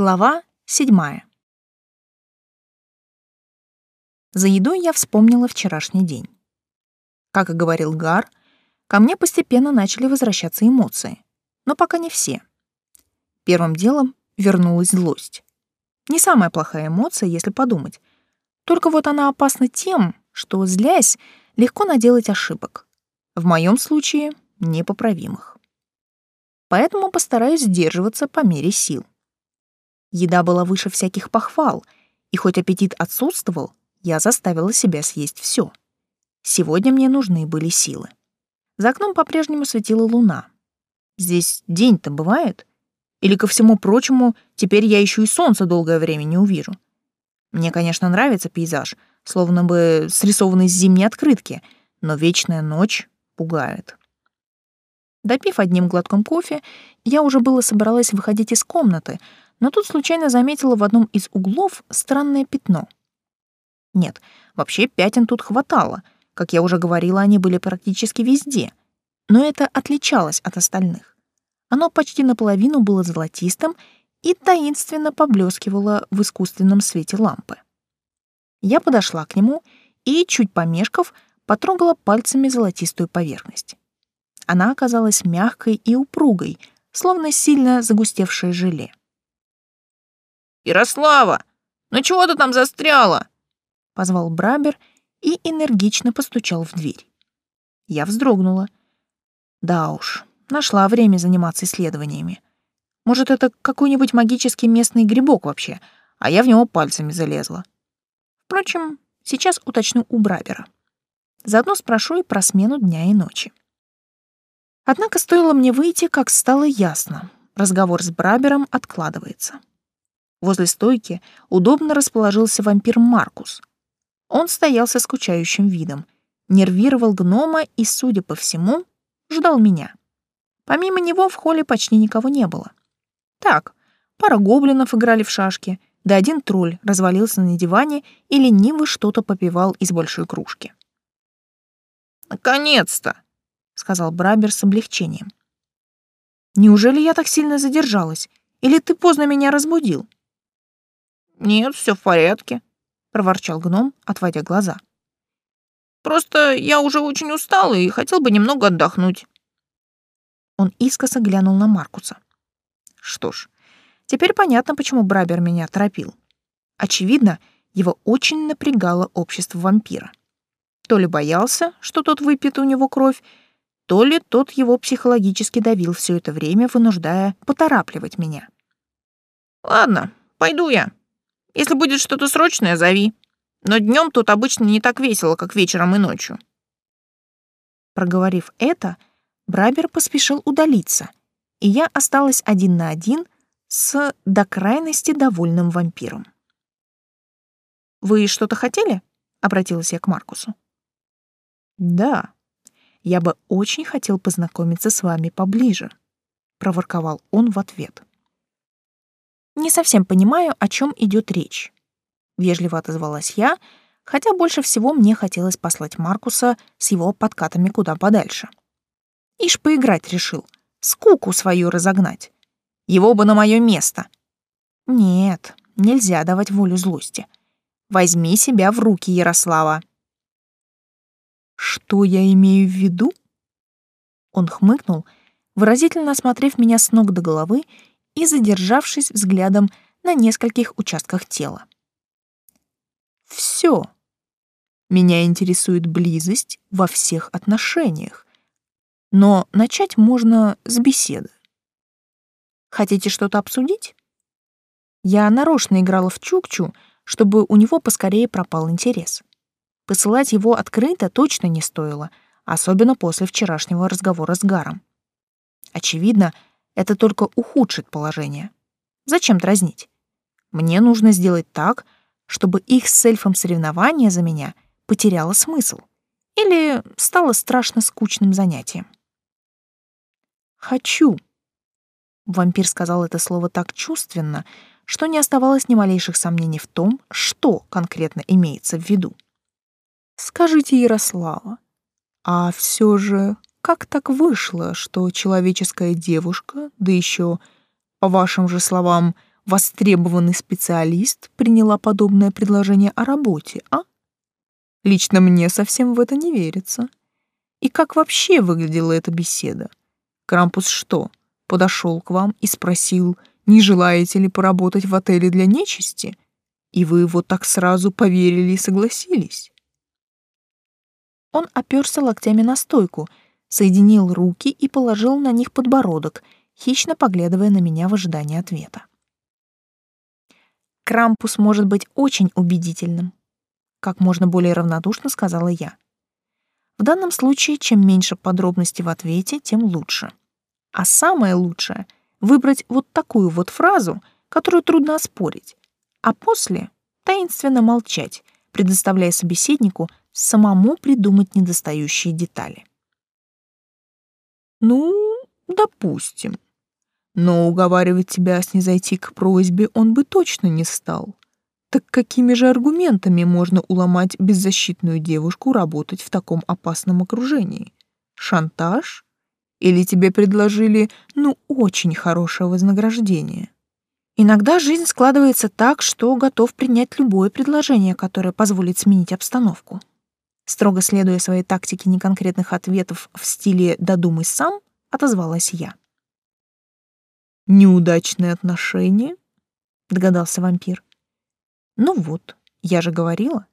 Глава седьмая. За едой я вспомнила вчерашний день. Как и говорил Гар, ко мне постепенно начали возвращаться эмоции, но пока не все. Первым делом вернулась злость. Не самая плохая эмоция, если подумать. Только вот она опасна тем, что, злясь, легко наделать ошибок. В моем случае — непоправимых. Поэтому постараюсь сдерживаться по мере сил. Еда была выше всяких похвал, и хоть аппетит отсутствовал, я заставила себя съесть все. Сегодня мне нужны были силы. За окном по-прежнему светила луна. Здесь день-то бывает? Или, ко всему прочему, теперь я еще и солнце долгое время не увижу? Мне, конечно, нравится пейзаж, словно бы срисованный с зимней открытки, но вечная ночь пугает. Допив одним глотком кофе, я уже было собралась выходить из комнаты, но тут случайно заметила в одном из углов странное пятно. Нет, вообще пятен тут хватало. Как я уже говорила, они были практически везде. Но это отличалось от остальных. Оно почти наполовину было золотистым и таинственно поблескивало в искусственном свете лампы. Я подошла к нему и, чуть помешков, потрогала пальцами золотистую поверхность. Она оказалась мягкой и упругой, словно сильно загустевшее желе. «Ярослава, ну чего ты там застряла?» — позвал Брабер и энергично постучал в дверь. Я вздрогнула. Да уж, нашла время заниматься исследованиями. Может, это какой-нибудь магический местный грибок вообще, а я в него пальцами залезла. Впрочем, сейчас уточню у Брабера. Заодно спрошу и про смену дня и ночи. Однако стоило мне выйти, как стало ясно. Разговор с Брабером откладывается. Возле стойки удобно расположился вампир Маркус. Он стоял со скучающим видом, нервировал гнома и, судя по всему, ждал меня. Помимо него в холле почти никого не было. Так, пара гоблинов играли в шашки, да один тролль развалился на диване и лениво что-то попивал из большой кружки. «Наконец-то!» — сказал Брабер с облегчением. «Неужели я так сильно задержалась? Или ты поздно меня разбудил?» «Нет, все в порядке», — проворчал гном, отводя глаза. «Просто я уже очень устал и хотел бы немного отдохнуть». Он искоса глянул на Маркуса. Что ж, теперь понятно, почему Брабер меня торопил. Очевидно, его очень напрягало общество вампира. То ли боялся, что тот выпьет у него кровь, то ли тот его психологически давил все это время, вынуждая поторапливать меня. «Ладно, пойду я», если будет что-то срочное, зови. Но днем тут обычно не так весело, как вечером и ночью». Проговорив это, Брабер поспешил удалиться, и я осталась один на один с до крайности довольным вампиром. «Вы что-то хотели?» — обратилась я к Маркусу. «Да, я бы очень хотел познакомиться с вами поближе», — проворковал он в ответ. Не совсем понимаю, о чем идет речь. Вежливо отозвалась я, хотя больше всего мне хотелось послать Маркуса с его подкатами куда подальше. Ишь поиграть решил, скуку свою разогнать. Его бы на мое место. Нет, нельзя давать волю злости. Возьми себя в руки, Ярослава. Что я имею в виду? Он хмыкнул, выразительно осмотрев меня с ног до головы и задержавшись взглядом на нескольких участках тела. Все. Меня интересует близость во всех отношениях. Но начать можно с беседы. Хотите что-то обсудить? Я нарочно играла в Чукчу, чтобы у него поскорее пропал интерес. Посылать его открыто точно не стоило, особенно после вчерашнего разговора с Гаром. Очевидно, это только ухудшит положение. Зачем дразнить? Мне нужно сделать так, чтобы их с эльфом соревнование за меня потеряло смысл или стало страшно скучным занятием. «Хочу». Вампир сказал это слово так чувственно, что не оставалось ни малейших сомнений в том, что конкретно имеется в виду. «Скажите, Ярослава, а все же как так вышло, что человеческая девушка, да еще, по вашим же словам, востребованный специалист приняла подобное предложение о работе, а? Лично мне совсем в это не верится. И как вообще выглядела эта беседа? Крампус что, подошел к вам и спросил, не желаете ли поработать в отеле для нечисти? И вы вот так сразу поверили и согласились? Он оперся локтями на стойку, соединил руки и положил на них подбородок, хищно поглядывая на меня в ожидании ответа. Крампус может быть очень убедительным, как можно более равнодушно сказала я. В данном случае, чем меньше подробностей в ответе, тем лучше. А самое лучшее — выбрать вот такую вот фразу, которую трудно оспорить, а после таинственно молчать, предоставляя собеседнику самому придумать недостающие детали. «Ну, допустим. Но уговаривать тебя снизойти к просьбе он бы точно не стал. Так какими же аргументами можно уломать беззащитную девушку работать в таком опасном окружении? Шантаж? Или тебе предложили, ну, очень хорошее вознаграждение?» Иногда жизнь складывается так, что готов принять любое предложение, которое позволит сменить обстановку. Строго следуя своей тактике неконкретных ответов в стиле «додумай сам», отозвалась я. «Неудачные отношения?» — догадался вампир. «Ну вот, я же говорила.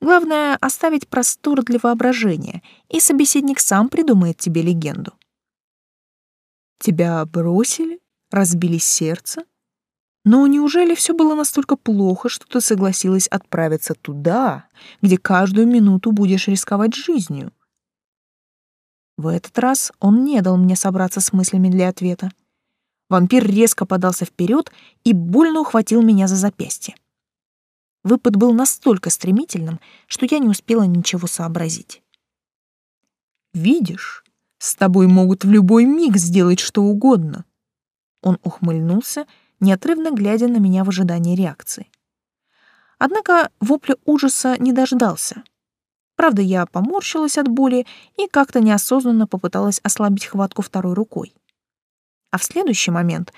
Главное — оставить простор для воображения, и собеседник сам придумает тебе легенду». «Тебя бросили? Разбили сердце?» Но неужели все было настолько плохо, что ты согласилась отправиться туда, где каждую минуту будешь рисковать жизнью? В этот раз он не дал мне собраться с мыслями для ответа. Вампир резко подался вперед и больно ухватил меня за запястье. Выпад был настолько стремительным, что я не успела ничего сообразить. «Видишь, с тобой могут в любой миг сделать что угодно». Он ухмыльнулся неотрывно глядя на меня в ожидании реакции. Однако вопля ужаса не дождался. Правда, я поморщилась от боли и как-то неосознанно попыталась ослабить хватку второй рукой. А в следующий момент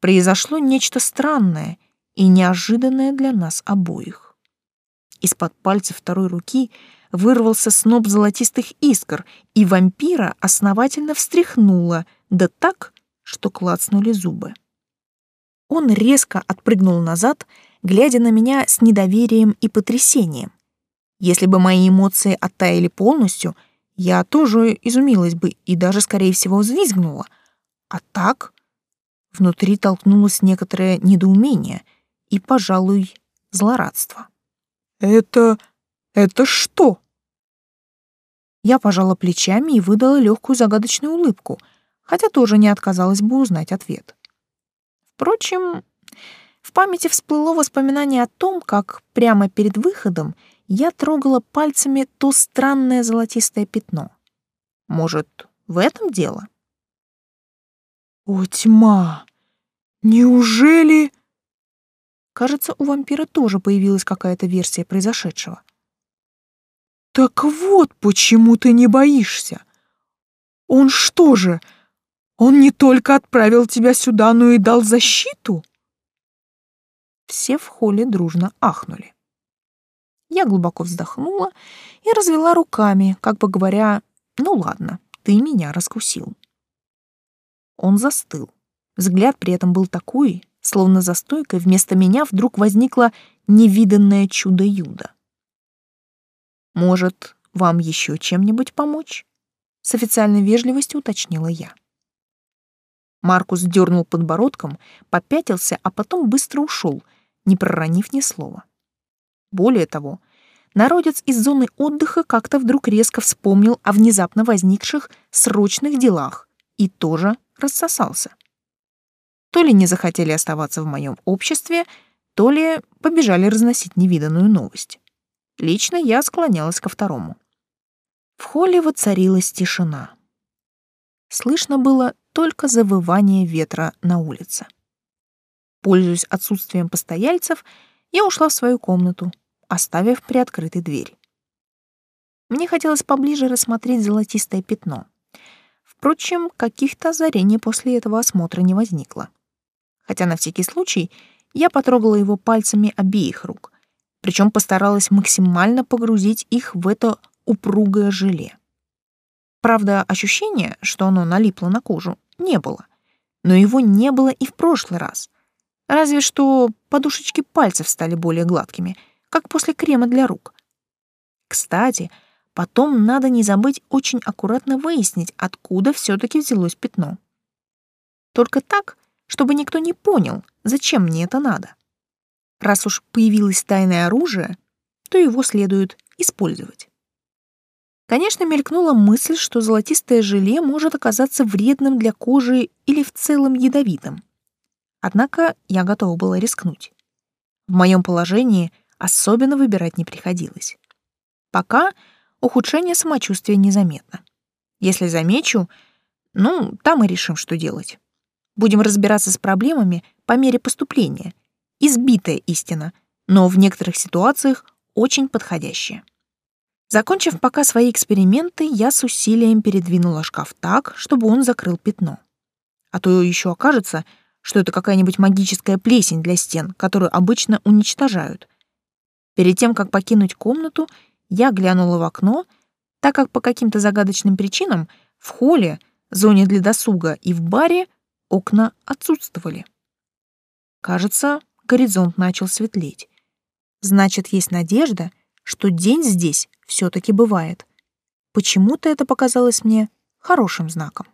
произошло нечто странное и неожиданное для нас обоих. Из-под пальца второй руки вырвался сноп золотистых искр, и вампира основательно встряхнуло, да так, что клацнули зубы. Он резко отпрыгнул назад, глядя на меня с недоверием и потрясением. Если бы мои эмоции оттаяли полностью, я тоже изумилась бы и даже, скорее всего, взвизгнула. А так внутри толкнулось некоторое недоумение и, пожалуй, злорадство. «Это... это что?» Я пожала плечами и выдала легкую загадочную улыбку, хотя тоже не отказалась бы узнать ответ. Впрочем, в памяти всплыло воспоминание о том, как прямо перед выходом я трогала пальцами то странное золотистое пятно. Может, в этом дело? О, тьма! Неужели... Кажется, у вампира тоже появилась какая-то версия произошедшего. Так вот почему ты не боишься. Он что же, он не только отправил тебя сюда, но и дал защиту?» Все в холле дружно ахнули. Я глубоко вздохнула и развела руками, как бы говоря, «Ну ладно, ты меня раскусил». Он застыл. Взгляд при этом был такой, словно за стойкой вместо меня вдруг возникло невиданное чудо-юдо. «Может, вам еще чем-нибудь помочь?» С официальной вежливостью уточнила я. Маркус дернул подбородком, попятился, а потом быстро ушел, не проронив ни слова. Более того, народец из зоны отдыха как-то вдруг резко вспомнил о внезапно возникших срочных делах и тоже рассосался. То ли не захотели оставаться в моем обществе, то ли побежали разносить невиданную новость. Лично я склонялась ко второму. В холле воцарилась тишина. Слышно было только завывание ветра на улице. Пользуясь отсутствием постояльцев, я ушла в свою комнату, оставив приоткрытой дверь. Мне хотелось поближе рассмотреть золотистое пятно. Впрочем, каких-то озарений после этого осмотра не возникло. Хотя на всякий случай я потрогала его пальцами обеих рук, причем постаралась максимально погрузить их в это упругое желе. Правда, ощущения, что оно налипло на кожу, не было. Но его не было и в прошлый раз. Разве что подушечки пальцев стали более гладкими, как после крема для рук. Кстати, потом надо не забыть очень аккуратно выяснить, откуда все таки взялось пятно. Только так, чтобы никто не понял, зачем мне это надо. Раз уж появилось тайное оружие, то его следует использовать. Конечно, мелькнула мысль, что золотистое желе может оказаться вредным для кожи или в целом ядовитым. Однако я готова была рискнуть. В моем положении особенно выбирать не приходилось. Пока ухудшение самочувствия незаметно. Если замечу, ну, там и решим, что делать. Будем разбираться с проблемами по мере поступления. Избитая истина, но в некоторых ситуациях очень подходящая. Закончив пока свои эксперименты, я с усилием передвинула шкаф так, чтобы он закрыл пятно. А то еще окажется, что это какая-нибудь магическая плесень для стен, которую обычно уничтожают. Перед тем, как покинуть комнату, я глянула в окно, так как по каким-то загадочным причинам в холле, зоне для досуга и в баре окна отсутствовали. Кажется, горизонт начал светлеть. Значит, есть надежда — что день здесь все-таки бывает. Почему-то это показалось мне хорошим знаком.